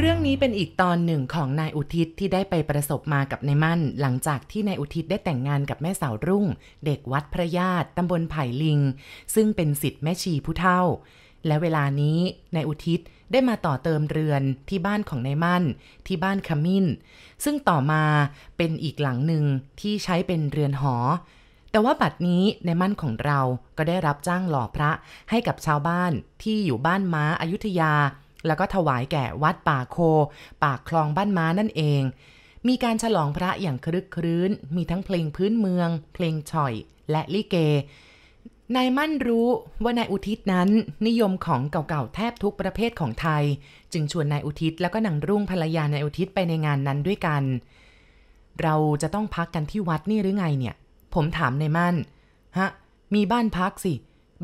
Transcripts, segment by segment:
เรื่องนี้เป็นอีกตอนหนึ่งของนายอุทิศที่ได้ไปประสบมากับนายมั่น หลังจากที่นายอุทิศได้แต่งงานกับแม่สาวรุ่ง เด็กวัดพระญาติตำบลไผ่ลิง ซึ่งเป็นสิทธิ์แม่ชีผู้เฒ่า และเวลานี้นายอุทิศได้มาต่อเติมเรือนที่บ้านของนายมั่น ที่บ้านขมิ้น ซึ่งต่อมาเป็นอีกหลังหนึ่งที่ใช้เป็นเรือนหอ แต่ว่าบัดนี้ในมั่นของเราก็ได้รับจ้างหล่อพระให้กับชาวบ้านที่อยู่บ้านม้าอายุทยา แล้วก็ถวายแก่วัดป่าโค ปากคลองบ้านม้านั่นเอง มีการฉลองพระอย่างครึกครื้น มีทั้งเพลงพื้นเมือง เพลงฉ่อย และลิเก นายมั่นรู้ว่านายอุทิศนั้นนิยมของเก่าๆแทบทุกประเภทของไทย จึงชวนนายอุทิศแล้วก็นางรุ่งภรรยานายอุทิศไปในงานนั้นด้วยกัน เราจะต้องพักกันที่วัดนี่หรือไงเนี่ย ผมถามนายมั่น ฮะ มีบ้านพักสิ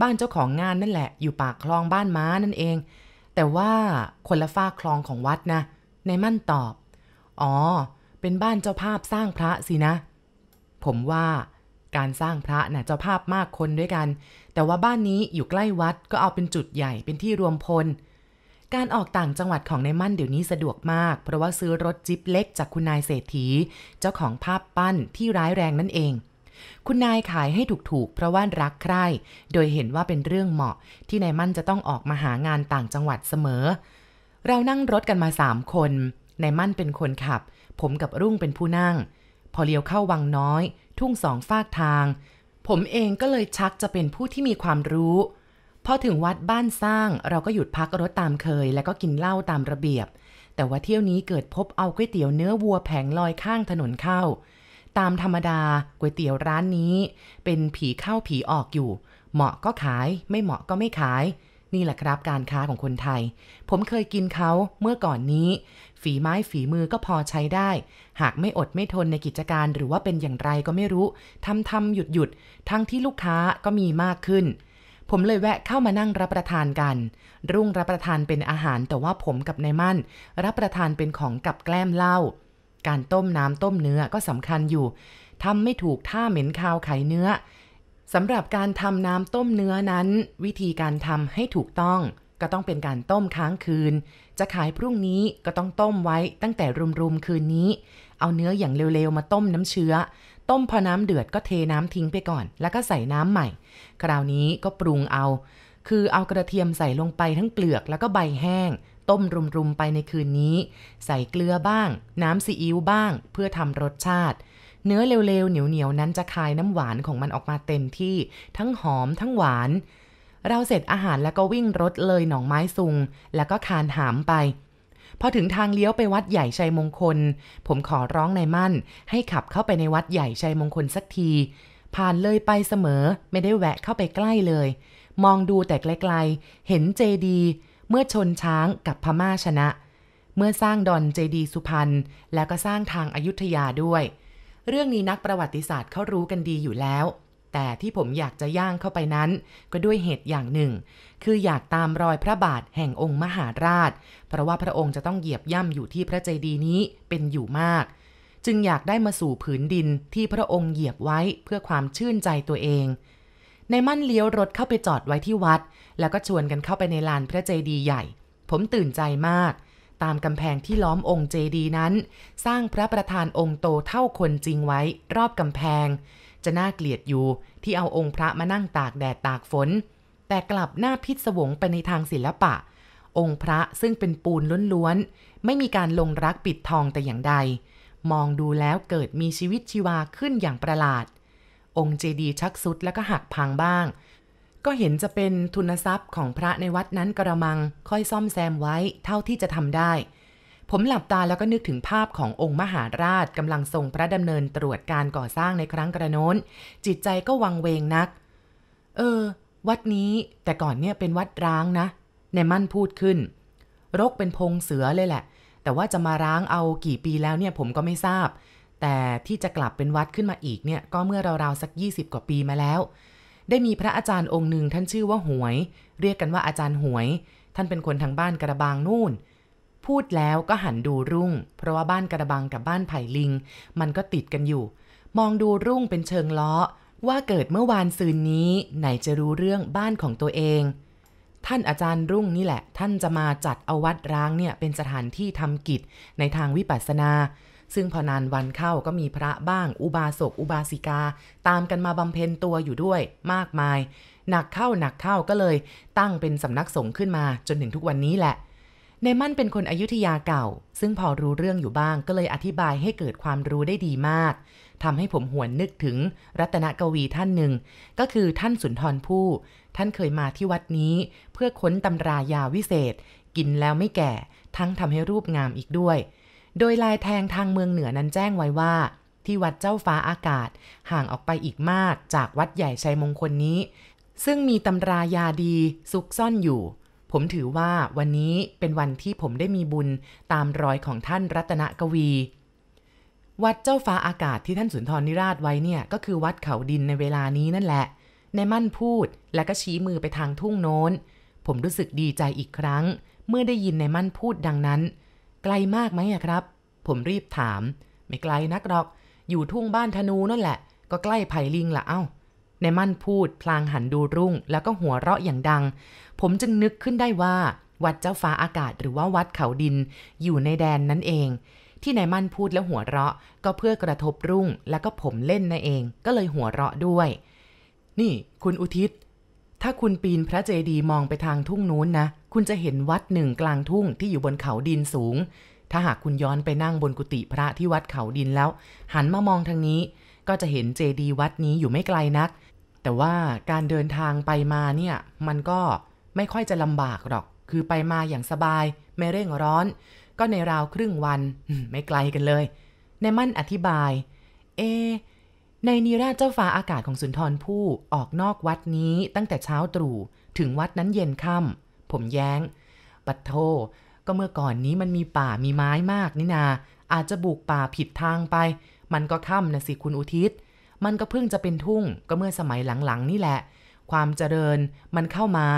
บ้านเจ้าของงานนั่นแหละ อยู่ปากคลองบ้านม้านั่นเอง แต่ว่าคนละฝ้ากคลองของวัดนะ ในมั่นตอบ อ๋อ เป็นบ้านเจ้าภาพสร้างพระสินะ ผมว่าการสร้างพระน่ะเจ้าภาพมากคนด้วยกัน แต่ว่าบ้านนี้อยู่ใกล้วัดก็เอาเป็นจุดใหญ่เป็นที่รวมพล การออกต่างจังหวัดของนายมั่นเดี๋ยวนี้สะดวกมาก เพราะว่าซื้อรถจิ๊บเล็กจากคุณนายเศรษฐี เจ้าของภาพปั้นที่ร้ายแรงนั่นเอง คุณนายขายให้ถูกๆ เพราะว่ารักใคร่ โดยเห็นว่าเป็นเรื่องเหมาะที่นายมั่นจะต้องออกมาหางานต่างจังหวัดเสมอ เรานั่งรถกันมาสามคนนายมั่นเป็นคนขับ ผมกับรุ่งเป็นผู้นั่ง พอเลี้ยวเข้าวังน้อย ทุ่งสองฟากทาง ผมเองก็เลยชักจะเป็นผู้ที่มีความรู้พอถึงวัดบ้านสร้างเราก็หยุดพักรถตามเคย แล้วก็กินเหล้าตามระเบียบ แต่ว่าเที่ยวนี้เกิดพบเอาก๋วยเตี๋ยวเนื้อวัวแผงลอยข้างถนนเข้า ตามธรรมดาก๋วยเตี๋ยวร้านนี้ เป็นผีเข้าผีออกอยู่ เหมาะก็ขาย ไม่เหมาะก็ไม่ขาย นี่แหละครับการค้าของคนไทย ผมเคยกินเขาเมื่อก่อนนี้ ฝีไม้ฝีมือก็พอใช้ได้ หากไม่อดไม่ทนในกิจการหรือว่าเป็นอย่างไรก็ไม่รู้ทำทำหยุดหยุดทั้งที่ลูกค้าก็มีมากขึ้นผมเลยแวะเข้ามานั่งรับประทานกัน รุ่งรับประทานเป็นอาหารแต่ว่าผมกับนายมั่น รับประทานเป็นของกับแกล้มเหล้า การต้มน้ำต้มเนื้อก็สำคัญอยู่ทำไม่ถูกท่าเหม็นคาวไขเนื้อสำหรับการทำน้ำต้มเนื้อนั้น วิธีการทำให้ถูกต้อง ก็ต้องเป็นการต้มค้างคืน จะขายพรุ่งนี้ก็ต้องต้มไว้ตั้งแต่รุมๆคืนนี้ เอาเนื้ออย่างเร็วๆมาต้มน้ำเชื้อ ต้มพอน้ำเดือดก็เทน้ำทิ้งไปก่อน แล้วก็ใส่น้ำใหม่ คราวนี้ก็ปรุงเอา คือเอากระเทียมใส่ลงไปทั้งเปลือกแล้วก็ใบแห้ง ต้มรุมๆไปในคืนนี้ ใส่เกลือบ้าง น้ำซีอิ๊วบ้าง เพื่อทำรสชาติ เนื้อเร็วๆเหนียวๆนั้นจะคายน้ำหวานของมันออกมาเต็มที่ทั้งหอมทั้งหวาน เราเสร็จอาหารแล้วก็วิ่งรถเลยหนองไม้ซุง แล้วก็คานหามไป พอถึงทางเลี้ยวไปวัดใหญ่ชัยมงคล ผมขอร้องนายมั่น ให้ขับเข้าไปในวัดใหญ่ชัยมงคลสักทีผ่านเลยไปเสมอไม่ได้แวะเข้าไปใกล้เลย มองดูแต่ไกลๆ เห็นเจดี เมื่อชนช้างกับพม่าชนะ เมื่อสร้างดอนเจดีสุพรรณแล้วก็สร้างทางอายุทยาด้วย เรื่องนี้นักประวัติศาสตร์เขารู้กันดีอยู่แล้ว แต่ที่ผมอยากจะย่างเข้าไปนั้น ก็ด้วยเหตุอย่างหนึ่ง คืออยากตามรอยพระบาทแห่งองค์มหาราช เพราะว่าพระองค์จะต้องเหยียบย่ำอยู่ที่พระเจดีย์นี้เป็นอยู่มากจึงอยากได้มาสู่ผืนดินที่พระองค์เหยียบไว้เพื่อความชื่นใจตัวเอง ในมั่นเลี้ยวรถเข้าไปจอดไว้ที่วัด แล้วก็ชวนกันเข้าไปในลานพระเจดีย์ใหญ่ ผมตื่นใจมาก ตามกำแพงที่ล้อมองค์เจดีย์นั้น สร้างพระประธานองค์โตเท่าคนจริงไว้รอบกำแพง จะน่าเกลียดอยู่ที่เอาองค์พระมานั่งตากแดดตากฝน แต่กลับหน้าพิศวงไปในทางศิลปะ องค์พระซึ่งเป็นปูนล้วนๆไม่มีการลงรักปิดทองแต่อย่างใด มองดูแล้วเกิดมีชีวิตชีวาขึ้นอย่างประหลาด องค์เจดีย์ชักสุดแล้วก็หักพังบ้าง ก็เห็นจะเป็นทุนทรัพย์ของพระในวัดนั้นกระมังค่อยซ่อมแซมไว้เท่าที่จะทำได้ ผมหลับตาแล้วก็นึกถึงภาพขององค์มหาราชกำลังทรงพระดำเนินตรวจการก่อสร้างในครั้งกระโน้น จิตใจก็วังเวงนัก เออ วัดนี้แต่ก่อนเนี่ยเป็นวัดร้างนะในมั่นพูดขึ้น รกเป็นพงเสือเลยแหละ แต่ว่าจะมาร้างเอากี่ปีแล้วเนี่ยผมก็ไม่ทราบ แต่ที่จะกลับเป็นวัดขึ้นมาอีกเนี่ยก็เมื่อราวๆสัก 20 กว่าปีมาแล้ว ได้มีพระอาจารย์องค์หนึ่งท่านชื่อว่าหวย เรียกกันว่าอาจารย์หวย ท่านเป็นคนทางบ้านกระบางนู่น พูดแล้วก็หันดูรุ่ง เพราะว่าบ้านกระบังกับบ้านไผ่ลิง มันก็ติดกันอยู่ มองดูรุ่งเป็นเชิงล้อว่าเกิดเมื่อวานซืนนี้ไหนจะรู้เรื่องบ้านของตัวเอง ท่านอาจารย์รุ่งนี่แหละ ท่านจะมาจัดเอาวัดร้างเนี่ยเป็นสถานที่ทำกิจในทางวิปัสสนา ซึ่งพอนานวันเข้าก็มีพระบ้าง อุบาสกอุบาสิกา ตามกันมาบำเพ็ญตัวอยู่ด้วยมากมาย หนักเข้าหนักเข้าก็เลย ตั้งเป็นสำนักสงฆ์ขึ้นมาจนถึงทุกวันนี้แหละในมั่นเป็นคนอยุธยาเก่า ซึ่งพอรู้เรื่องอยู่บ้างก็เลยอธิบายให้เกิดความรู้ได้ดีมากทำให้ผมหวนนึกถึงรัตนกวีท่านหนึ่ง ก็คือท่านสุนทรภู่ท่านเคยมาที่วัดนี้เพื่อค้นตำรายาวิเศษ กินแล้วไม่แก่ ทั้งทำให้รูปงามอีกด้วย โดยลายแทงทางเมืองเหนือนั้นแจ้งไว้ว่า ที่วัดเจ้าฟ้าอากาศห่างออกไปอีกมากจากวัดใหญ่ชัยมงคลนี้ ซึ่งมีตำรายาดีซุกซ่อนอยู่ ผมถือว่าวันนี้เป็นวันที่ผมได้มีบุญตามรอยของท่านรัตนกวี วัดเจ้าฟ้าอากาศที่ท่านสุนทรนิราชไว้เนี่ยก็คือวัดเขาดินในเวลานี้นั่นแหละในมั่นพูดแล้วก็ชี้มือไปทางทุ่งโน้น ผมรู้สึกดีใจอีกครั้ง เมื่อได้ยินในมั่นพูดดังนั้น ไกลมากไหมอะครับ ผมรีบถาม ไม่ไกลนักหรอก อยู่ทุ่งบ้านธนูนั่นแหละ ก็ใกล้ไผ่ลิงละเอา้าในมั่นพูดพลางหันดูรุ่ง แล้วก็หัวเราะอย่างดัง ผมจึงนึกขึ้นได้ว่า วัดเจ้าฟ้าอากาศหรือว่าวัดเขาดิน อยู่ในแดนนั่นเอง ที่นายมั่นพูดแล้วหัวเราะ ก็เพื่อกระทบรุ่ง แล้วก็ผมเล่นนั่นเอง ก็เลยหัวเราะด้วย นี่ คุณอุทิศ ถ้าคุณปีนพระเจดีย์มองไปทางทุ่งนู้นนะ คุณจะเห็นวัดหนึ่งกลางทุ่งที่อยู่บนเขาดินสูง ถ้าหากคุณย้อนไปนั่งบนกุฏิพระที่วัดเขาดินแล้ว หันมามองทางนี้ ก็จะเห็นเจดีย์วัดนี้อยู่ไม่ไกลนัก แต่ว่าการเดินทางไปมาเนี่ย มันก็ไม่ค่อยจะลำบากหรอก คือไปมาอย่างสบาย ไม่เร่งร้อน ก็ในราวครึ่งวัน ไม่ไกลกันเลย ในมั่นอธิบาย เอ ในนิราชเจ้าฟ้าอากาศของสุนทรภู่ออกนอกวัดนี้ตั้งแต่เช้าตรู่ถึงวัดนั้นเย็นค่ำผมแย้ง ปัดโท ก็เมื่อก่อนนี้มันมีป่ามีไม้มากนี่นา อาจจะบุกป่าผิดทางไป มันก็ค่ำนะสิคุณอุทิศ มันก็เพิ่งจะเป็นทุ่งก็เมื่อสมัยหลังๆ นี่แหละ ความเจริญมันเข้ามา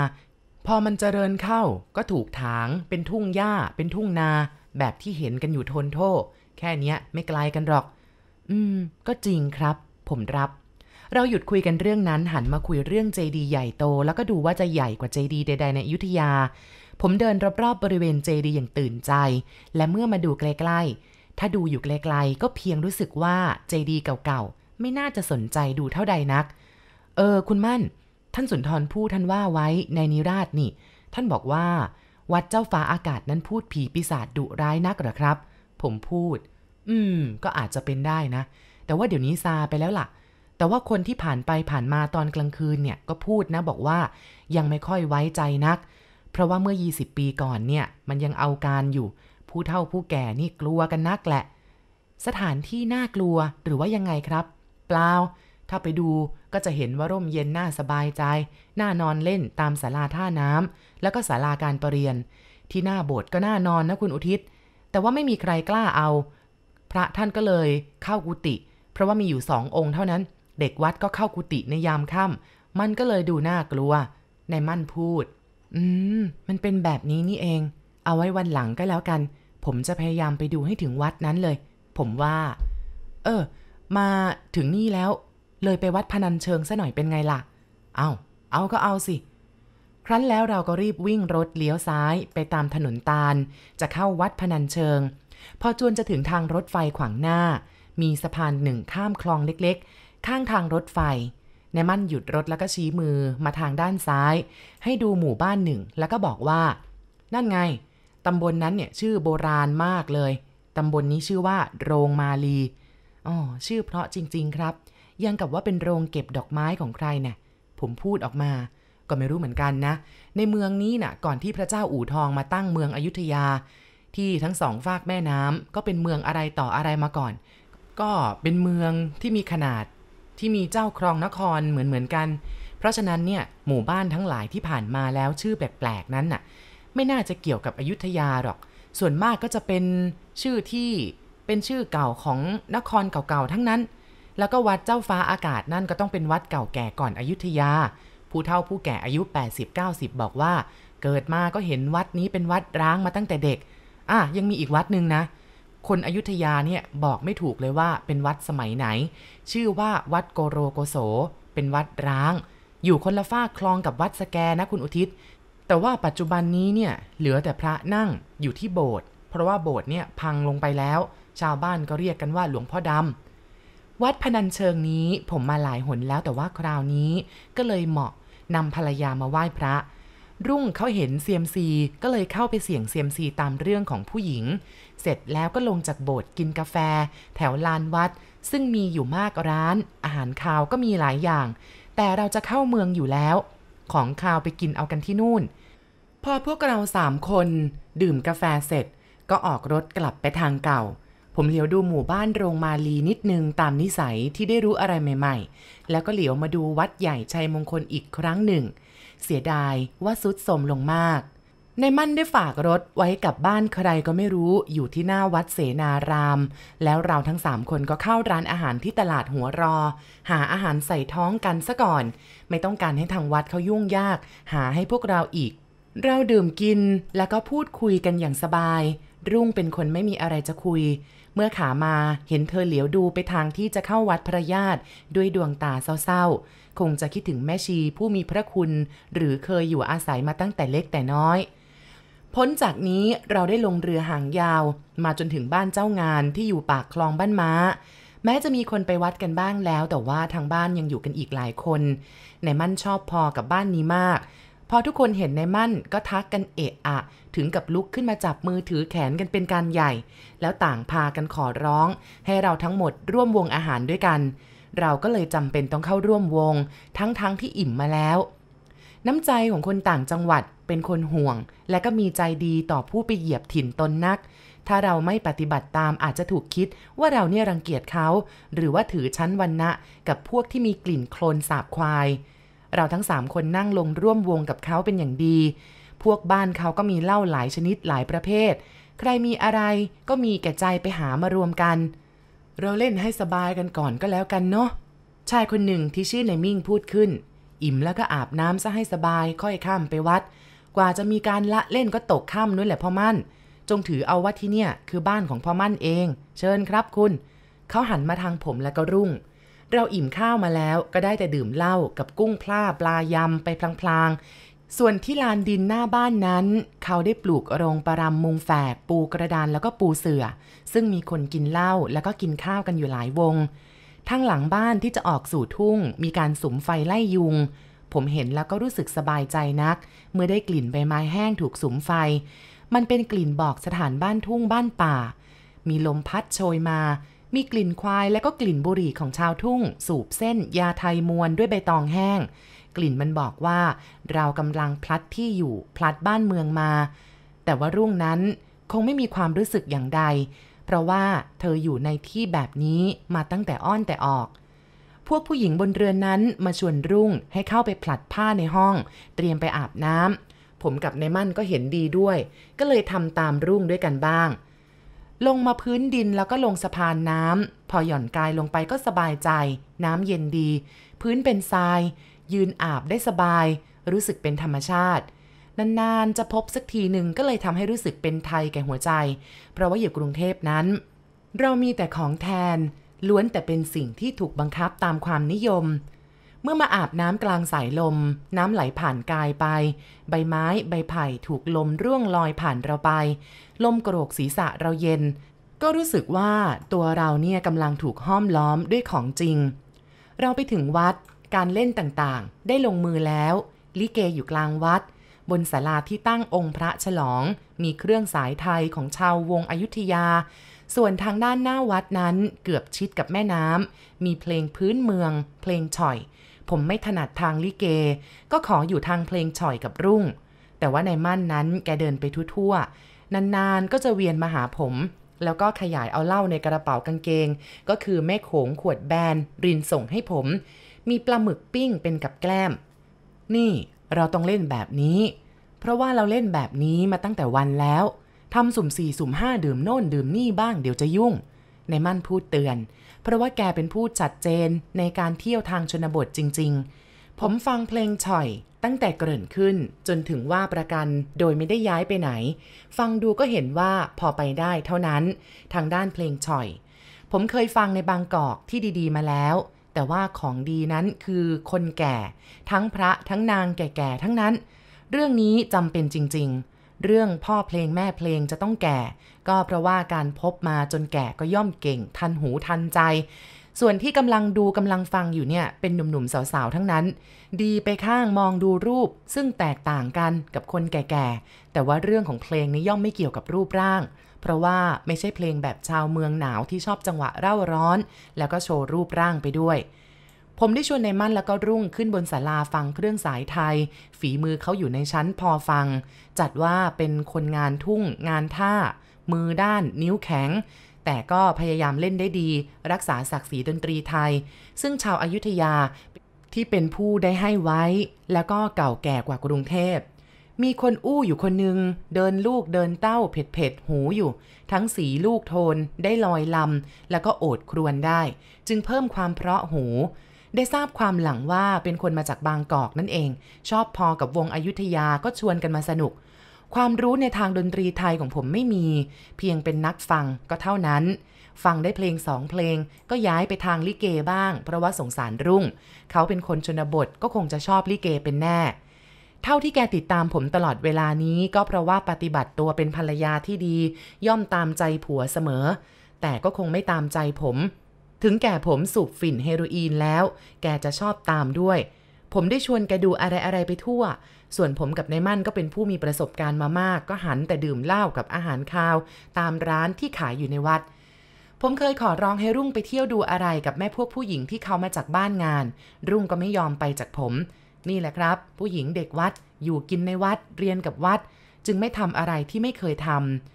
พอมันเจริญเข้าก็ถูกถางเป็นทุ่งหญ้า เป็นทุ่งนา แบบที่เห็นกันอยู่ทนโทษแค่นี้ไม่ไกลกันหรอก อืม ก็จริงครับ ผมรับ เราหยุดคุยกันเรื่องนั้นหันมาคุยเรื่องเจดีใหญ่โต แล้วก็ดูว่าจะใหญ่กว่าเจดีใด ๆ ในอยุธยา ผมเดินรอบๆบริเวณเจดีอย่างตื่นใจ และเมื่อมาดูใกล้ๆ ถ้าดูอยู่ไกลๆ ก็เพียงรู้สึกว่าเจดีเก่าๆ ไม่น่าจะสนใจดูเท่าใดนัก เออ คุณมั่น ท่านสุนทรพูดท่านว่าไว้ในนิราชนี่ ท่านบอกว่า วัดเจ้าฟ้าอากาศนั้นพูดผีปีศาจดุร้ายนักหรอครับ ผมพูด อืม ก็อาจจะเป็นได้นะ แต่ว่าเดี๋ยวนี้ซาไปแล้วล่ะ แต่ว่าคนที่ผ่านไปผ่านมาตอนกลางคืนเนี่ยก็พูดนะบอกว่ายังไม่ค่อยไว้ใจนัก เพราะว่าเมื่อ 20 ปีก่อนเนี่ยมันยังเอาการอยู่ ผู้เฒ่าผู้แก่นี่กลัวกันนักแหละ สถานที่น่ากลัวหรือว่ายังไงครับ เปล่า ถ้าไปดูก็จะเห็นว่าร่มเย็นน่าสบายใจ น่านอนเล่นตามศาลาท่าน้ำแล้วก็ศาลาการประเรียน ที่หน้าโบสถ์ก็น่านอนนะคุณอุทิศ แต่ว่าไม่มีใครกล้าเอา พระท่านก็เลยเข้ากุฏิ เพราะว่ามีอยู่สององค์เท่านั้น เด็กวัดก็เข้ากุฏิในยามค่ำมันก็เลยดูน่ากลัว ในมั่นพูด อืม มันเป็นแบบนี้นี่เอง เอาไว้วันหลังก็แล้วกัน ผมจะพยายามไปดูให้ถึงวัดนั้นเลย ผมว่า เออ มาถึงนี่แล้ว เลยไปวัดพนันเชิงซะหน่อยเป็นไงล่ะ เอาเอาก็เอาสิครั้นแล้วเราก็รีบวิ่งรถเลี้ยวซ้ายไปตามถนนตาล จะเข้าวัดพนันเชิง พอจวนจะถึงทางรถไฟขวางหน้า มีสะพานหนึ่งข้ามคลองเล็กๆ ข้างทางรถไฟในมั่นหยุดรถแล้วก็ชี้มือมาทางด้านซ้าย ให้ดูหมู่บ้านหนึ่ง แล้วก็บอกว่า นั่นไงตำบลนนั้นเนี่ยชื่อโบราณมากเลยตำบลนนี้ชื่อว่า โรงมาลีอ๋อชื่อเพราะจริง ๆ ครับ ยังกับว่าเป็นโรงเก็บดอกไม้ของใครเนี่ยผมพูดออกมา ก็ไม่รู้เหมือนกันนะ ในเมืองนี้นะ่ะ ก่อนที่พระเจ้าอู่ทองมาตั้งเมืองอยุธยา ที่ทั้งสองฝากแม่น้ำก็เป็นเมืองอะไรต่ออะไรมาก่อน ก็เป็นเมืองที่มีขนาดที่มีเจ้าครองนครเหมือนเหมือนกัน เพราะฉะนั้นเนี่ยหมู่บ้านทั้งหลายที่ผ่านมาแล้วชื่อแปลกๆนั้นน่ะไม่น่าจะเกี่ยวกับอยุธยาหรอก ส่วนมากก็จะเป็นชื่อที่เป็นชื่อเก่าของนครเก่าๆทั้งนั้น แล้วก็วัดเจ้าฟ้าอากาศนั่นก็ต้องเป็นวัดเก่าแก่ก่อนอยุธยา ผู้เฒ่าผู้แก่อายุ 80-90 บอกว่า เกิดมาก็เห็นวัดนี้เป็นวัดร้างมาตั้งแต่เด็ก อะยังมีอีกวัดหนึ่งนะ คนอยุธยาเนี่ยบอกไม่ถูกเลยว่าเป็นวัดสมัยไหน ชื่อว่าวัดโกโรโกโส เป็นวัดร้าง อยู่คนละฝากคลองกับวัดสแกนะคุณอุทิศแแต่ว่าปัจจุบันนี้เนี่ยเหลือแต่พระนั่งอยู่ที่โบสถ์เพราะว่าโบสถ์เนี่ยพังลงไปแล้ว ชาวบ้านก็เรียกกันว่าหลวงพ่อดำวัดพนัญเชิงนี้ผมมาหลายหนแล้วแต่ว่าคราวนี้ก็เลยเหมาะนำภรรยามาไหว้พระรุ่งเขาเห็นเซียมซีก็เลยเข้าไปเสี่ยงเซียมซีตามเรื่องของผู้หญิง เสร็จแล้วก็ลงจากโบสถ์กินกาแฟ แถวลานวัด ซึ่งมีอยู่มากร้าน อาหารคาวก็มีหลายอย่าง แต่เราจะเข้าเมืองอยู่แล้ว ของคาวไปกินเอากันที่นู่น พอพวกเราสามคน ดื่มกาแฟเสร็จ ก็ออกรถกลับไปทางเก่า ผมเหลียวดูหมู่บ้านโรงมาลีนิดนึงตามนิสัยที่ได้รู้อะไรใหม่ ๆ แล้วก็เหลียวมาดูวัดใหญ่ชัยมงคลอีกครั้งหนึ่ง เสียดายว่าสุดโทรมลงมาก ในมั่นได้ฝากรถไว้กับบ้านใครก็ไม่รู้อยู่ที่หน้าวัดเสนาราม แล้วเราทั้งสามคนก็เข้าร้านอาหารที่ตลาดหัวรอ หาอาหารใส่ท้องกันซะก่อน ไม่ต้องการให้ทางวัดเขายุ่งยาก หาให้พวกเราอีก เราดื่มกินแล้วก็พูดคุยกันอย่างสบาย รุ่งเป็นคนไม่มีอะไรจะคุย เมื่อขามาเห็นเธอเหลียวดูไปทางที่จะเข้าวัดพระญาติด้วยดวงตาเศร้าๆ คงจะคิดถึงแม่ชีผู้มีพระคุณ หรือเคยอยู่อาศัยมาตั้งแต่เล็กแต่น้อย พ้นจากนี้เราได้ลงเรือหางยาว มาจนถึงบ้านเจ้างานที่อยู่ปากคลองบ้านม้า แม้จะมีคนไปวัดกันบ้างแล้ว แต่ว่าทางบ้านยังอยู่กันอีกหลายคนในมั่นชอบพอกับบ้านนี้มาก พอทุกคนเห็นในมั่นก็ทักกันเอะอะ ถึงกับลุกขึ้นมาจับมือถือแขนกันเป็นการใหญ่ แล้วต่างพากันขอร้อง ให้เราทั้งหมดร่วมวงอาหารด้วยกัน เราก็เลยจำเป็นต้องเข้าร่วมวง ทั้งๆทที่อิ่มมาแล้ว น้ำใจของคนต่างจังหวัดเป็นคนห่วง และก็มีใจดีต่อผู้ไปเหยียบถิ่นตนนัก ถ้าเราไม่ปฏิบัติตามอาจจะถูกคิดว่าเราเนี่ยรังเกียจเขา หรือว่าถือชั้นวันนะกับพวกที่มีกลิ่นโคลนสาบควาย เราทั้งสามคนนั่งลงร่วมวงกับเขาเป็นอย่างดี พวกบ้านเขาก็มีเหล้าหลายชนิดหลายประเภท ใครมีอะไรก็มีแก่ใจไปหามารวมกัน เราเล่นให้สบายกันก่อนก็แล้วกันเนาะชายคนหนึ่งที่ชื่อในมิ่งพูดขึ้น อิ่มแล้วก็อาบน้ำซะให้สบายค่อยข้ามไปวัด กว่าจะมีการละเล่นก็ตกค่ำนู่นแหละพ่อมั่น จงถือเอาว่าที่เนี่ยคือบ้านของพ่อมั่นเอง เชิญครับคุณเขาหันมาทางผมแล้วก็รุ่ง เราอิ่มข้าวมาแล้วก็ได้แต่ดื่มเหล้ากับกุ้งพลาปลายำไปพลางๆ ส่วนที่ลานดินหน้าบ้านนั้น เขาได้ปลูกโรงปรำมุงแฝก ปูกระดานแล้วก็ปูเสือ่อซึ่งมีคนกินเหล้าแล้วก็กินข้าวกันอยู่หลายวง ทางหลังบ้านที่จะออกสู่ทุ่ง มีการสุมไฟไล่ยุง ผมเห็นแล้วก็รู้สึกสบายใจนัก เมื่อได้กลิ่นใบไม้แห้งถูกสุมไฟ มันเป็นกลิ่นบอกสถานบ้านทุ่งบ้านป่า มีลมพัดโชยมา มีกลิ่นควายและก็กลิ่นบุหรี่ของชาวทุ่ง สูบเส้น ยาไทยมวนด้วยใบตองแห้ง กลิ่นมันบอกว่า เรากำลังพลัดที่อยู่พลัดบ้านเมืองมา แต่ว่ารุ่งนั้นคงไม่มีความรู้สึกอย่างใด เพราะว่าเธออยู่ในที่แบบนี้มาตั้งแต่อ้อนแต่ออก พวกผู้หญิงบนเรือนนั้นมาชวนรุ่งให้เข้าไปผลัดผ้าในห้อง เตรียมไปอาบน้ำผมกับในมั่นก็เห็นดีด้วย ก็เลยทำตามรุ่งด้วยกันบ้าง ลงมาพื้นดินแล้วก็ลงสะพานน้ำพอหย่อนกายลงไปก็สบายใจ น้ำเย็นดี พื้นเป็นทราย ยืนอาบได้สบาย รู้สึกเป็นธรรมชาติ นานๆ จะพบสักทีหนึ่งก็เลยทำให้รู้สึกเป็นไทยแก่หัวใจ เพราะว่าอยู่กรุงเทพนั้น เรามีแต่ของแทน ล้วนแต่เป็นสิ่งที่ถูกบังคับตามความนิยม เมื่อมาอาบน้ำกลางสายลม น้ำไหลผ่านกายไป ใบไม้ ใบไผ่ถูกลมร่วงลอยผ่านเราไป ลมโกรกศีรษะเราเย็น ก็รู้สึกว่าตัวเราเนี่ยกำลังถูกห้อมล้อมด้วยของจริง เราไปถึงวัดการเล่นต่างๆ ได้ลงมือแล้ว ลิเกอยู่กลางวัด บนศาลาที่ตั้งองค์พระฉลอง มีเครื่องสายไทยของชาววงอยุธยา ส่วนทางด้านหน้าวัดนั้นเกือบชิดกับแม่น้ำ มีเพลงพื้นเมือง เพลงฉ่อย ผมไม่ถนัดทางลิเก ก็ขออยู่ทางเพลงฉ่อยกับรุ่ง แต่ว่าในมั่นนั้นแกเดินไปทั่วๆ นานๆ ก็จะเวียนมาหาผมแล้วก็ขยายเอาเหล้าในกระเป๋ากางเกง ก็คือแม่โขงขวดแบน รินส่งให้ผม มีปลาหมึกปิ้งเป็นกับแกล้ม นี่ เราต้องเล่นแบบนี้ เพราะว่าเราเล่นแบบนี้มาตั้งแต่วันแล้วทำสุ่มสี่สุ่มห้าดื่มโน่นดื่มนี่บ้างเดี๋ยวจะยุ่ง ในมั่นพูดเตือน เพราะว่าแกเป็นผู้ชัดเจนในการเที่ยวทางชนบทจริง ๆ ผมฟังเพลงฉ่อยตั้งแต่เกริ่นขึ้นจนถึงว่าประกันโดยไม่ได้ย้ายไปไหน ฟังดูก็เห็นว่าพอไปได้เท่านั้น ทางด้านเพลงฉ่อย ผมเคยฟังในบางกอกที่ดี ๆ มาแล้ว แต่ว่าของดีนั้นคือคนแก่ ทั้งพระทั้งนางแก่ๆทั้งนั้น เรื่องนี้จำเป็นจริง ๆ เรื่องพ่อเพลงแม่เพลงจะต้องแก่ ก็เพราะว่าการพบมาจนแก่ก็ย่อมเก่ง ทันหูทันใจ ส่วนที่กำลังดูกำลังฟังอยู่เนี่ยเป็นหนุ่มๆสาวๆทั้งนั้น ดีไปข้างมองดูรูปซึ่งแตกต่างกันกับคนแก่ๆแต่ว่าเรื่องของเพลงนี้ย่อมไม่เกี่ยวกับรูปร่าง เพราะว่าไม่ใช่เพลงแบบชาวเมืองหนาวที่ชอบจังหวะเร่าร้อน แล้วก็โชว์รูปร่างไปด้วย ผมได้ชวนในมั่นแล้วก็รุ่งขึ้นบนศาลาฟังเครื่องสายไทย ฝีมือเขาอยู่ในชั้นพอฟัง จัดว่าเป็นคนงานทุ่ง งานท่า มือด้าน นิ้วแข็งแต่ก็พยายามเล่นได้ดี รักษาศักดิ์ศรีดนตรีไทย ซึ่งชาวอายุทยาที่เป็นผู้ได้ให้ไว้ แล้วก็เก่าแก่กว่ากรุงเทพ มีคนอู้อยู่คนหนึ่งเดินลูกเดินเต้าเผ็ดเผ็ดหูอยู่ ทั้งสีลูกโทนได้ลอยลำ แล้วก็โอดครวนได้ จึงเพิ่มความเพราะหู ได้ทราบความหลังว่าเป็นคนมาจากบางกอกนั่นเอง ชอบพอกับวงอยุธยาก็ชวนกันมาสนุก ความรู้ในทางดนตรีไทยของผมไม่มี เพียงเป็นนักฟังก็เท่านั้นฟังได้เพลงสองเพลง ก็ย้ายไปทางลิเกบ้าง เพราะว่าสงสารรุ่ง เขาเป็นคนชนบทก็คงจะชอบลิเกเป็นแน่ เท่าที่แกติดตามผมตลอดเวลานี้ก็เพราะว่าปฏิบัติตัวเป็นภรรยาที่ดี ย่อมตามใจผัวเสมอ แต่ก็คงไม่ตามใจผม ถึงแก่ผมสูบฝิ่นเฮโรอีนแล้ว แกจะชอบตามด้วย ผมได้ชวนแกดูอะไรอะไรไปทั่ว ส่วนผมกับนายมั่นก็เป็นผู้มีประสบการณ์มามาก ก็หันแต่ดื่มเหล้ากับอาหารคาว ตามร้านที่ขายอยู่ในวัดผมเคยขอร้องให้รุ่งไปเที่ยวดูอะไรกับแม่พวกผู้หญิงที่เขามาจากบ้านงาน รุ่งก็ไม่ยอมไปจากผม นี่แหละครับ ผู้หญิงเด็กวัดอยู่กินในวัดเรียนกับวัด จึงไม่ทำอะไรที่ไม่เคยท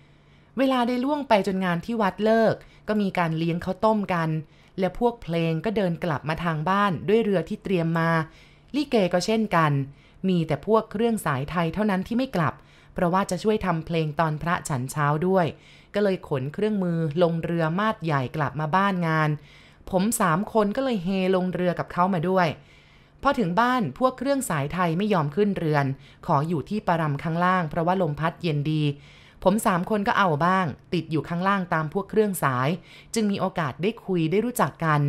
ำเวลาได้ล่วงไปจนงานที่วัดเลิก ก็มีการเลี้ยงข้าวต้มกัน และพวกเพลงก็เดินกลับมาทางบ้านด้วยเรือที่เตรียมมา ลิเกก็เช่นกัน มีแต่พวกเครื่องสายไทยเท่านั้นที่ไม่กลับ เพราะว่าจะช่วยทำเพลงตอนพระฉันเช้าด้วย ก็เลยขนเครื่องมือลงเรือมาดใหญ่กลับมาบ้านงาน ผมสามคนก็เลยเฮลงเรือกับเขามาด้วย พอถึงบ้านพวกเครื่องสายไทยไม่ยอมขึ้นเรือน ขออยู่ที่ปรำข้างล่าง เพราะว่าลมพัดเย็นดี ผมสามคนก็เอาบ้าง ติดอยู่ข้างล่างตามพวกเครื่องสาย จึงมีโอกาสได้คุยได้รู้จักกัน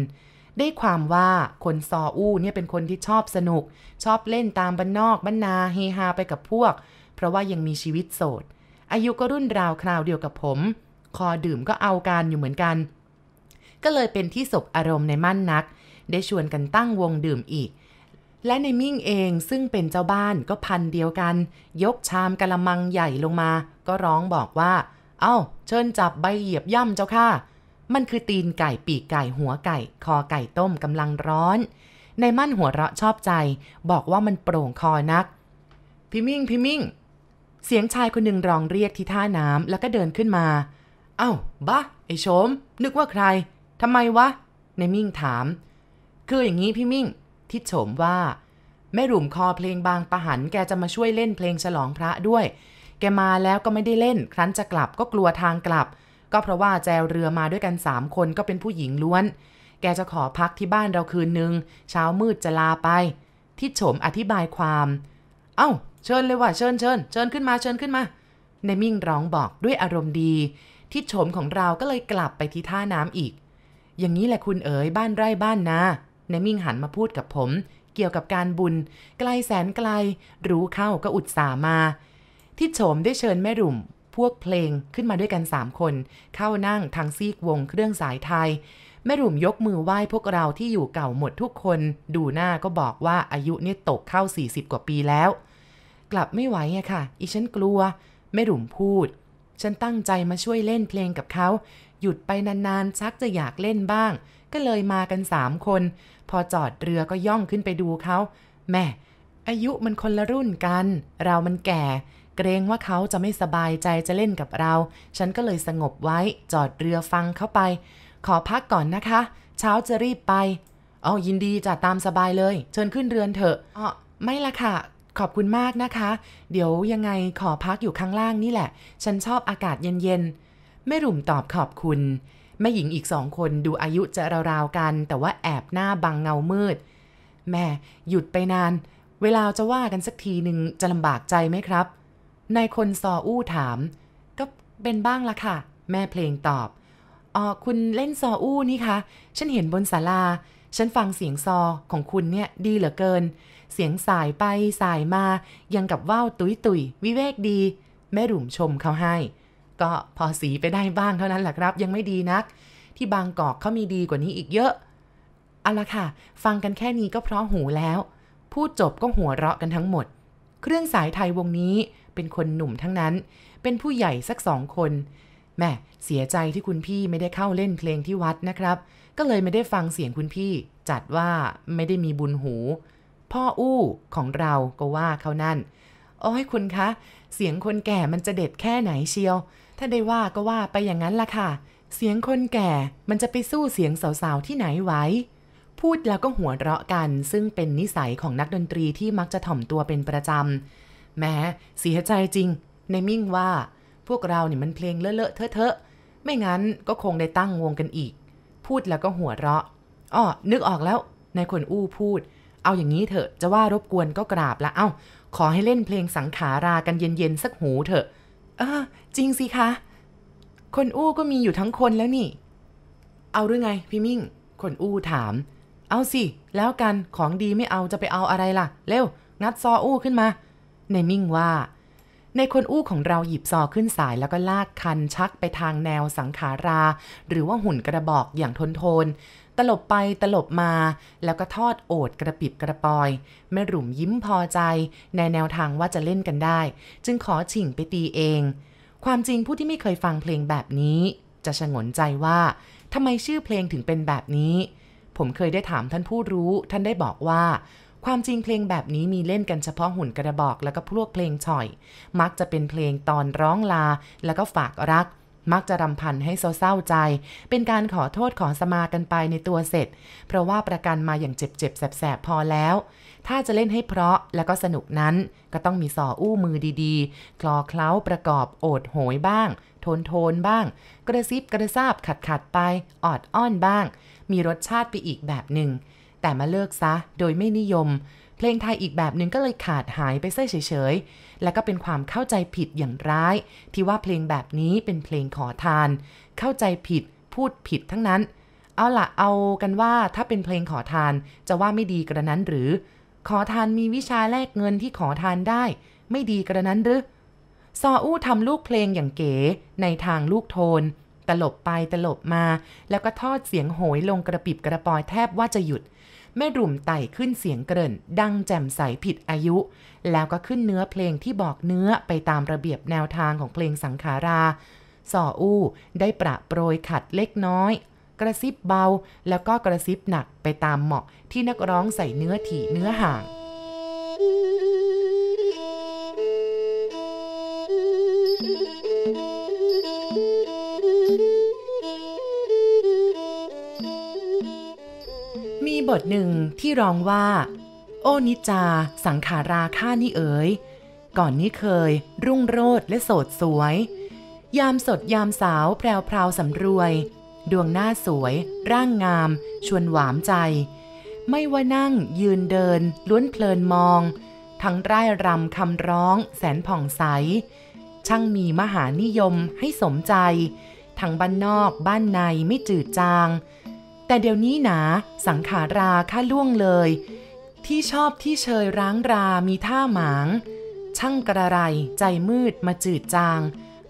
ได้ความว่าคนซออู้เนี่ยเป็นคนที่ชอบสนุก ชอบเล่นตามบ้านนอกบ้านนาเฮฮาไปกับพวก เพราะว่ายังมีชีวิตโสด อายุก็รุ่นราวคราวเดียวกับผม คอดื่มก็เอาการอยู่เหมือนกัน ก็เลยเป็นที่สบอารมณ์ในมั่นนัก ได้ชวนกันตั้งวงดื่มอีก และในมิ่งเองซึ่งเป็นเจ้าบ้านก็พันเดียวกัน ยกชามกะละมังใหญ่ลงมา ก็ร้องบอกว่า เอา้า เชิญจับใบเหยียบย่ำเจ้าค่ะ มันคือตีนไก่ปีกไก่หัวไก่ คอไก่ต้มกำลังร้อนในมั่นหัวเราะชอบใจ บอกว่ามันโปร่งคอนัก พี่มิ่งพี่มิ่ง เสียงชายคนหนึ่งร้องเรียกที่ท่าน้ำแล้วก็เดินขึ้นมา เอา้าบ้าไอโฉมนึกว่าใครทำไมวะในมิ่งถาม คืออย่างนี้พี่มิ่ง ทิดโฉมว่าแม่หลุมคอเพลงบางปะหันแกจะมาช่วยเล่นเพลงฉลองพระด้วย แกมาแล้วก็ไม่ได้เล่น ครั้นจะกลับก็กลัวทางกลับ ก็เพราะว่าแจวเรือมาด้วยกันสามคนก็เป็นผู้หญิงล้วน แกจะขอพักที่บ้านเราคืนนึง เช้ามืดจะลาไป ทิดโฉมอธิบายความ เอา้า เชิญเลยว่ะเชิญเชิญเชิญขึ้นมาเชิญขึ้นมาในมิ่งร้องบอกด้วยอารมณ์ดี ทิดโฉมของเราก็เลยกลับไปที่ท่าน้ำอีก อย่างนี้แหละคุณเอ๋ยบ้านไร่บ้านนาในมิ่งหันมาพูดกับผม เกี่ยวกับการบุญ ไกลแสนไกล รู้เข้าก็อุตส่ามา ที่โฉมได้เชิญแม่รุ่ม พวกเพลงขึ้นมาด้วยกันสามคน เข้านั่งทางซีกวงเครื่องสายไทย แม่รุ่มยกมือไหว้พวกเราที่อยู่เก่าหมดทุกคน ดูหน้าก็บอกว่าอายุเนี่ยตกเข้า 40 กว่าปีแล้ว กลับไม่ไหวอะค่ะ อีฉันกลัว แม่รุ่มพูด ฉันตั้งใจมาช่วยเล่นเพลงกับเขา หยุดไปนานๆชักจะอยากเล่นบ้าง ก็เลยมากันสามคน พอจอดเรือก็ย่องขึ้นไปดูเขาแม่อายุมันคนละรุ่นกัน เรามันแก่ เกรงว่าเขาจะไม่สบายใจจะเล่นกับเรา ฉันก็เลยสงบไว้จอดเรือฟังเข้าไป ขอพักก่อนนะคะ เช้าจะรีบไปอ๋อยินดีจะตามสบายเลย เชิญขึ้นเรือนเถอะอ๋อไม่ละค่ะ ขอบคุณมากนะคะ เดี๋ยวยังไงขอพักอยู่ข้างล่างนี่แหละ ฉันชอบอากาศเย็นๆไม่รุ่มตอบขอบคุณ แม่หญิงอีกสองคนดูอายุจะราวๆกัน แต่ว่าแอบหน้าบังเงามืด แม่หยุดไปนาน เวลาจะว่ากันสักทีหนึ่งจะลำบากใจไหมครับนายคนซออู้ถาม ก็เป็นบ้างละค่ะ แม่เพลงตอบอ๋อคุณเล่นซออู้นี่คะ ฉันเห็นบนศาลา ฉันฟังเสียงซอของคุณเนี่ยดีเหลือเกิน เสียงสายไปสายมา ยังกับว่าวตุยตุยวิเวกดี แม่หลุมชมเขาให้ ก็พอสีไปได้บ้างเท่านั้นแหละครับ ยังไม่ดีนัก ที่บางกอกเขามีดีกว่านี้อีกเยอะเอาละค่ะ ฟังกันแค่นี้ก็เพราะหูแล้ว พูดจบก็หัวเราะกันทั้งหมด เครื่องสายไทยวงนี้เป็นคนหนุ่มทั้งนั้น เป็นผู้ใหญ่สักสองคนแม่เสียใจที่คุณพี่ไม่ได้เข้าเล่นเพลงที่วัดนะครับ ก็เลยไม่ได้ฟังเสียงคุณพี่ จัดว่าไม่ได้มีบุญหู พ่ออู้ของเราก็ว่าเขานั่น โอ้ยคุณคะ เสียงคนแก่มันจะเด็ดแค่ไหนเชียว ถ้าได้ว่าก็ว่าไปอย่างนั้นล่ะค่ะ เสียงคนแก่มันจะไปสู้เสียงสาวๆที่ไหนไหวพูดแล้วก็หัวเราะกัน ซึ่งเป็นนิสัยของนักดนตรีที่มักจะถ่อมตัวเป็นประจำ แม้เสียใจจริง ในมิ่งว่า พวกเราเนี่ยมันเพลงเลอะๆเทอะๆไม่งั้นก็คงได้ตั้งวงกันอีก พูดแล้วก็หัวเราะอ้อนึกออกแล้วนายคนอู้พูด เอาอย่างนี้เถอะ จะว่ารบกวนก็กราบละ เอา้า ขอให้เล่นเพลงสังขารากันเย็นๆสักหูเถอะ เออ จริงสิคะ คนอู้ก็มีอยู่ทั้งคนแล้วนี่ เอาหรือไงพี่มิ่ง คนอู้ถาม เอาสิ แล้วกันของดีไม่เอาจะไปเอาอะไรล่ะ เร็ว งัดซออู้ขึ้นมา ในมิ่งว่า ในคนอู้ของเราหยิบซอขึ้นสายแล้วก็ลากคันชักไปทางแนวสังขารา หรือว่าหุ่นกระบอกอย่างทนทนตลบไปตลบมา แล้วก็ทอดโอดกระปิบกระปอยแม่หลุมยิ้มพอใจ ในแนวทางว่าจะเล่นกันได้ จึงขอฉิงไปตีเอง ความจริงผู้ที่ไม่เคยฟังเพลงแบบนี้ จะชงนใจว่าทำไมชื่อเพลงถึงเป็นแบบนี้ ผมเคยได้ถามท่านผู้รู้ ท่านได้บอกว่า ความจริงเพลงแบบนี้มีเล่นกันเฉพาะหุ่นกระบอกแล้วก็พวกเพลงฉ่อย มักจะเป็นเพลงตอนร้องลา แล้วก็ฝากรัก มักจะรำพันให้เศร้าใจ เป็นการขอโทษขอสมากันไปในตัวเสร็จ เพราะว่าประกันมาอย่างเจ็บๆแสบๆพอแล้ว ถ้าจะเล่นให้เพราะแล้วก็สนุกนั้น ก็ต้องมีสออู้มือดีๆ คลอเคล้าประกอบโอดโหยบ้าง โทนโทนบ้าง กระซิบกระซาบขัดขัดไป ออดอ้อนบ้าง มีรสชาติไปอีกแบบหนึ่ง แต่มาเลิกซะโดยไม่นิยม เพลงไทยอีกแบบหนึ่งก็เลยขาดหายไปเส้เฉยๆ และก็เป็นความเข้าใจผิดอย่างร้าย ที่ว่าเพลงแบบนี้เป็นเพลงขอทาน เข้าใจผิด พูดผิดทั้งนั้นเอาละเอากันว่าถ้าเป็นเพลงขอทานจะว่าไม่ดีกระนั้นหรือ ขอทานมีวิชาแลกเงินที่ขอทานได้ ไม่ดีกระนั้นหรือซออู้ทำลูกเพลงอย่างเก๋ในทางลูกโทน ตลบไปตลบมา แล้วก็ทอดเสียงโหยลงกระปิบกระปอยแทบว่าจะหยุดแม่รุ่มไต่ขึ้นเสียงเกริ่น ดังแจ่มใสผิดอายุ แล้วก็ขึ้นเนื้อเพลงที่บอกเนื้อไปตามระเบียบแนวทางของเพลงสังขาราซออู้ได้ประโปรยขัดเล็กน้อย กระซิบเบาแล้วก็กระซิบหนักไปตามเหมาะที่นักร้องใส่เนื้อถี่เนื้อห่างมีบทหนึ่งที่ร้องว่า โอนิจา สังขาราข้านี่เอ๋ย ก่อนนี้เคย รุ่งโรดและโสดสวย ยามสดยามสาวแพรวพราวสำรวย ดวงหน้าสวย ร่างงาม ชวนหวามใจ ไม่ว่านั่งยืนเดิน ล้วนเพลินมอง ทั้งร่ายรำคำร้อง แสนผ่องใส ช่างมีมหานิยมให้สมใจ ทั้งบ้านนอกบ้านในไม่จืดจาง แต่เดี๋ยวนี้หนาสังขาราข้าล่วงเลย ที่ชอบที่เชยร้างรามีท่าหมาง ช่างกระไรใจมืดมาจืดจาง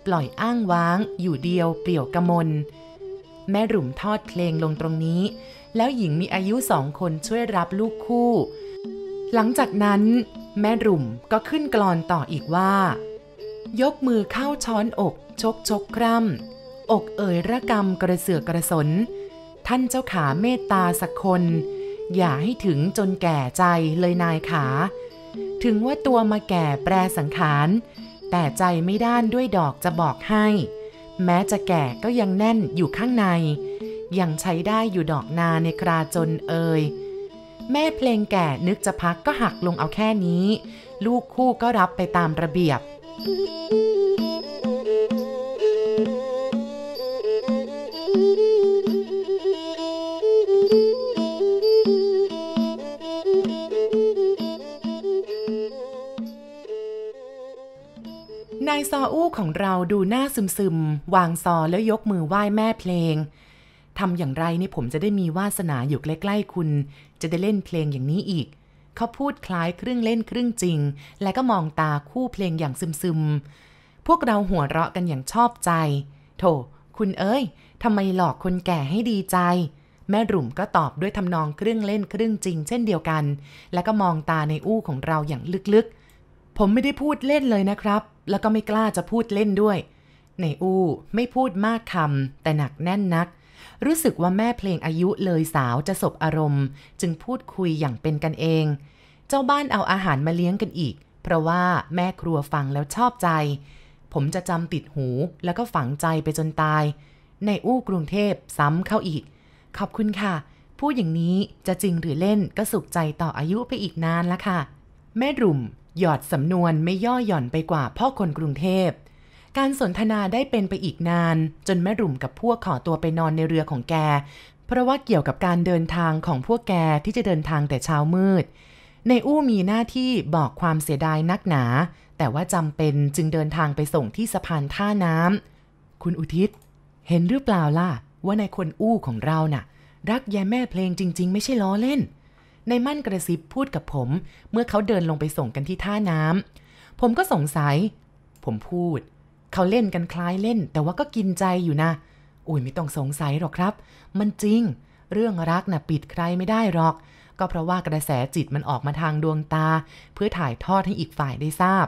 ปล่อยอ้างว้างอยู่เดียวเปลี่ยวกระมน แม่หลุมทอดเพลงลงตรงนี้ แล้วหญิงมีอายุสองคนช่วยรับลูกคู่ หลังจากนั้น แม่หลุมก็ขึ้นกลอนต่ออีกว่า ยกมือเข้าช้อนอกชกชกคร่ำอกเอ่ยระกำกระเสือกกระสน ท่านเจ้าขาเมตตาสักคน อย่าให้ถึงจนแก่ใจเลยนายขา ถึงว่าตัวมาแก่แปรสังขาร แต่ใจไม่ด้านด้วยดอกจะบอกให้ แม้จะแก่ก็ยังแน่นอยู่ข้างใน ยังใช้ได้อยู่ดอกนาในคราจนเอ่ยแม่เพลงแก่นึกจะพักก็หักลงเอาแค่นี้ ลูกคู่ก็รับไปตามระเบียบ ซออู้ของเราดูหน้าซึมๆ วางซอแล้วยกมือไหว้แม่เพลงทำอย่างไรนี่ผมจะได้มีวาสนาอยู่ใกล้ๆคุณ จะได้เล่นเพลงอย่างนี้อีก เขาพูดคล้ายครึ่งเล่นครึ่งจริง และก็มองตาคู่เพลงอย่างซึมๆ พวกเราหัวเราะกันอย่างชอบใจ โถ คุณเอ้ยทำไมหลอกคนแก่ให้ดีใจ แม่รุ่มก็ตอบด้วยทำนองครึ่งเล่นครึ่งจริง เช่นเดียวกัน แล้วก็มองตาในอู้ของเราอย่างลึกๆ ผมไม่ได้พูดเล่นเลยนะครับ แล้วก็ไม่กล้าจะพูดเล่นด้วย ในอู้ไม่พูดมากคำแต่หนักแน่นนัก รู้สึกว่าแม่เพลงอายุเลยสาวจะสบอารมณ์ จึงพูดคุยอย่างเป็นกันเอง เจ้าบ้านเอาอาหารมาเลี้ยงกันอีก เพราะว่าแม่ครัวฟังแล้วชอบใจ ผมจะจำติดหูแล้วก็ฝังใจไปจนตาย ในอู้กรุงเทพซ้ำเข้าอีก ขอบคุณค่ะ พูดอย่างนี้จะจริงหรือเล่นก็สุขใจต่ออายุไปอีกนานละค่ะ แม่รุ่ม หยอดสำนวนไม่ย่อหย่อนไปกว่าพ่อคนกรุงเทพ การสนทนาได้เป็นไปอีกนาน จนแม่รุ่มกับพวกขอตัวไปนอนในเรือของแก เพราะว่าเกี่ยวกับการเดินทางของพวกแกที่จะเดินทางแต่เช้ามืด ในอู้มีหน้าที่บอกความเสียดายนักหนา แต่ว่าจำเป็นจึงเดินทางไปส่งที่สะพานท่าน้ำคุณอุทิศ เห็นหรือเปล่าล่ะว่าในคนอู้ของเราน่ะ รักแย่แม่เพลงจริง ๆ ไม่ใช่ล้อเล่น ในมั่นกระซิบพูดกับผม เมื่อเขาเดินลงไปส่งกันที่ท่าน้ำผมก็สงสัย ผมพูด เขาเล่นกันคล้ายเล่น แต่ว่าก็กินใจอยู่นะ อุ้ยไม่ต้องสงสัยหรอกครับ มันจริง เรื่องรักนะ่ะปิดใครไม่ได้หรอก ก็เพราะว่ากระแสจิตมันออกมาทางดวงตา เพื่อถ่ายทอดให้อีกฝ่ายได้ทราบ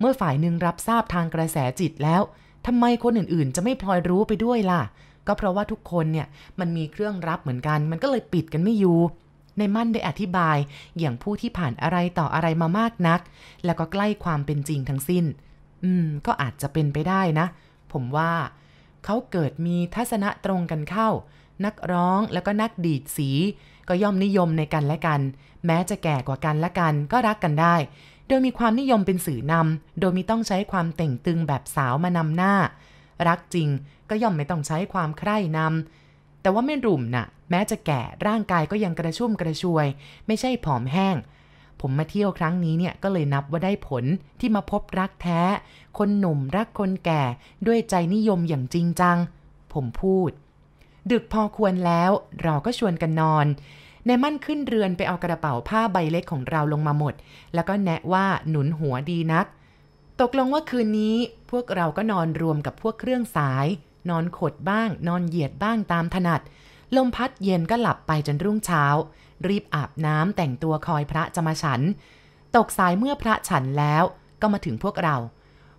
เมื่อฝ่ายหนึ่งรับทราบทางกระแสจิตแล้วทำไมคนอื่นๆ จะไม่พลอยรู้ไปด้วยล่ะ ก็เพราะว่าทุกคนเนี่ยมันมีเครื่องรับเหมือนกัน มันก็เลยปิดกันไม่อยู่ ในมั่นได้อธิบาย อย่างผู้ที่ผ่านอะไรต่ออะไรมามากนัก แล้วก็ใกล้ความเป็นจริงทั้งสิ้น อืม ก็อาจจะเป็นไปได้นะ ผมว่า เขาเกิดมีทัศนะตรงกันเข้า นักร้องแล้วก็นักดีดสี ก็ย่อมนิยมในกันและกัน แม้จะแก่กว่ากันและกัน ก็รักกันได้ โดยมีความนิยมเป็นสื่อนำโดยมีต้องใช้ความเต่งตึงแบบสาวมานำหน้า รักจริงก็ย่อมไม่ต้องใช้ความใคร่นำ แต่ว่าไม่รุมนะ่ะ แม้จะแก่ร่างกายก็ยังกระชุ่มกระชวย ไม่ใช่ผอมแห้ง ผมมาเที่ยวครั้งนี้เนี่ยก็เลยนับว่าได้ผลที่มาพบรักแท้ คนหนุ่มรักคนแก่ด้วยใจนิยมอย่างจริงจัง ผมพูด ดึกพอควรแล้วเราก็ชวนกันนอนในมั่นขึ้นเรือนไปเอากระเป๋าผ้าใบเล็กของเราลงมาหมด แล้วก็แนะว่าหนุนหัวดีนัก ตกลงว่าคืนนี้พวกเราก็นอนรวมกับพวกเครื่องสาย นอนขดบ้าง นอนเหยียดบ้างตามถนัด ลมพัดเย็นก็หลับไปจนรุ่งเช้า รีบอาบน้ำแต่งตัวคอยพระจะมาฉัน ตกสายเมื่อพระฉันแล้วก็มาถึงพวกเรา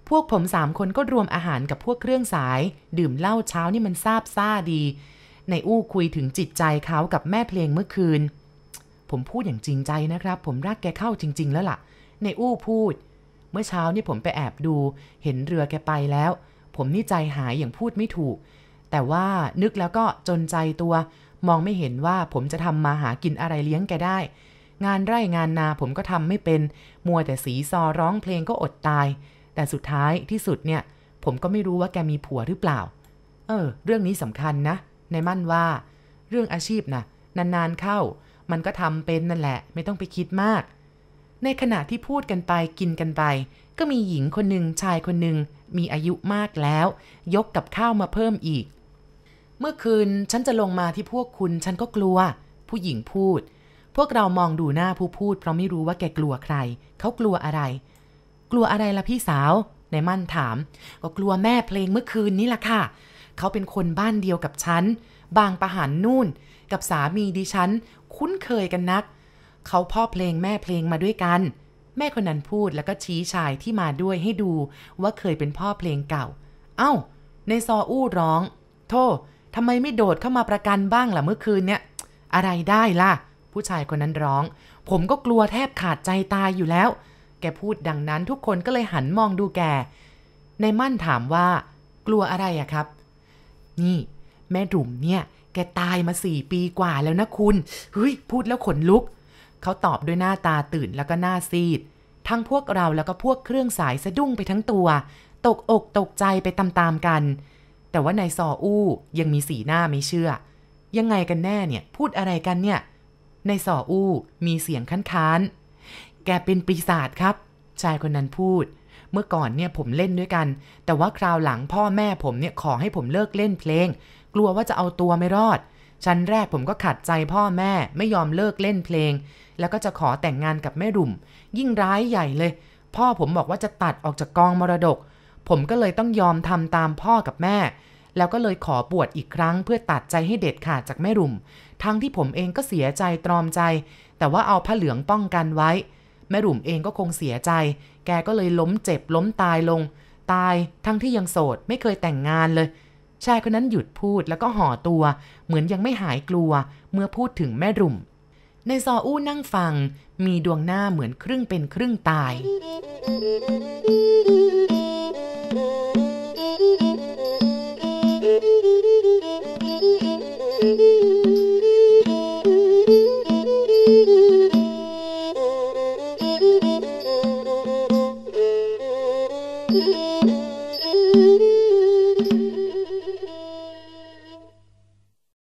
พวกผมสามคนก็รวมอาหารกับพวกเครื่องสาย ดื่มเหล้าเช้านี่มันซาบซ่าดี ในอู้คุยถึงจิตใจเขากับแม่เพลงเมื่อคืน ผมพูดอย่างจริงใจนะครับ ผมรักแกเข้าจริง ๆ แล้วล่ะ ในอู้พูด เมื่อเช้านี่ผมไปแอบดู เห็นเรือแกไปแล้ว ผมนี่ใจหายอย่างพูดไม่ถูก แต่ว่านึกแล้วก็จนใจตัว มองไม่เห็นว่าผมจะทำมาหากินอะไรเลี้ยงแกได้ งานไร่งานนาผมก็ทำไม่เป็น มัวแต่สีซอร้องเพลงก็อดตาย แต่สุดท้ายที่สุดเนี่ย ผมก็ไม่รู้ว่าแกมีผัวหรือเปล่า เออ เรื่องนี้สำคัญนะ ในมั่นว่า เรื่องอาชีพนะนานๆเข้า มันก็ทำเป็นนั่นแหละ ไม่ต้องไปคิดมากในขณะที่พูดกันไปกินกันไป ก็มีหญิงคนหนึ่งชายคนหนึ่งมีอายุมากแล้ว ยกกับข้าวมาเพิ่มอีก เมื่อคืนฉันจะลงมาที่พวกคุณฉันก็กลัว ผู้หญิงพูด พวกเรามองดูหน้าผู้พูด เพราะไม่รู้ว่าแกกลัวใคร เขากลัวอะไร กลัวอะไรล่ะพี่สาวในมั่นถาม ก็กลัวแม่เพลงเมื่อคืนนี้ล่ะค่ะ เขาเป็นคนบ้านเดียวกับฉัน บางประหารนู่น กับสามีดิฉัน คุ้นเคยกันนัก เขาพ่อเพลงแม่เพลงมาด้วยกัน แม่คนนั้นพูดแล้วก็ชี้ชายที่มาด้วยให้ดูว่าเคยเป็นพ่อเพลงเก่า เอา้า ในซออู้ร้อง โทษทำไมไม่โดดเข้ามาประกันบ้างล่ะเมื่อคืนเนี่ย อะไรได้ล่ะ ผู้ชายคนนั้นร้อง ผมก็กลัวแทบขาดใจตายอยู่แล้ว แกพูดดังนั้นทุกคนก็เลยหันมองดูแก ในมั่นถามว่า กลัวอะไรอะครับ นี่ แม่ดุ่มเนี่ย แกตายมาสี่ปีกว่าแล้วนะคุณ เฮ้ย พูดแล้วขนลุก เขาตอบด้วยหน้าตาตื่นแล้วก็หน้าซีด ทั้งพวกเราแล้วก็พวกเครื่องสายสะดุ้งไปทั้งตัว ตกอกตกใจไปตามๆกัน แต่ว่านายซออู้ยังมีสีหน้าไม่เชื่อ ยังไงกันแน่เนี่ย พูดอะไรกันเนี่ยนายซออู้มีเสียงค้นค้านแกเป็นปีศาจครับ ชายคนนั้นพูด เมื่อก่อนเนี่ยผมเล่นด้วยกัน แต่ว่าคราวหลังพ่อแม่ผมเนี่ยขอให้ผมเลิกเล่นเพลง กลัวว่าจะเอาตัวไม่รอด ชั้นแรกผมก็ขัดใจพ่อแม่ไม่ยอมเลิกเล่นเพลง แล้วก็จะขอแต่งงานกับแม่รุ่ม ยิ่งร้ายใหญ่เลย พ่อผมบอกว่าจะตัดออกจากกองมรดก ผมก็เลยต้องยอมทำตามพ่อกับแม่ แล้วก็เลยขอบวชอีกครั้ง เพื่อตัดใจให้เด็ดขาดจากแม่รุ่ม ทั้งที่ผมเองก็เสียใจตรอมใจ แต่ว่าเอาผ้าเหลืองป้องกันไว้ แม่รุ่มเองก็คงเสียใจ แกก็เลยล้มเจ็บล้มตายลง ตายทั้งที่ยังโสดไม่เคยแต่งงานเลย ชายคนนั้นหยุดพูดแล้วก็ห่อตัว เหมือนยังไม่หายกลัว เมื่อพูดถึงแม่รุ่ม ในซออู้นั่งฟัง มีดวงหน้าเหมือนครึ่งเป็นครึ่งตาย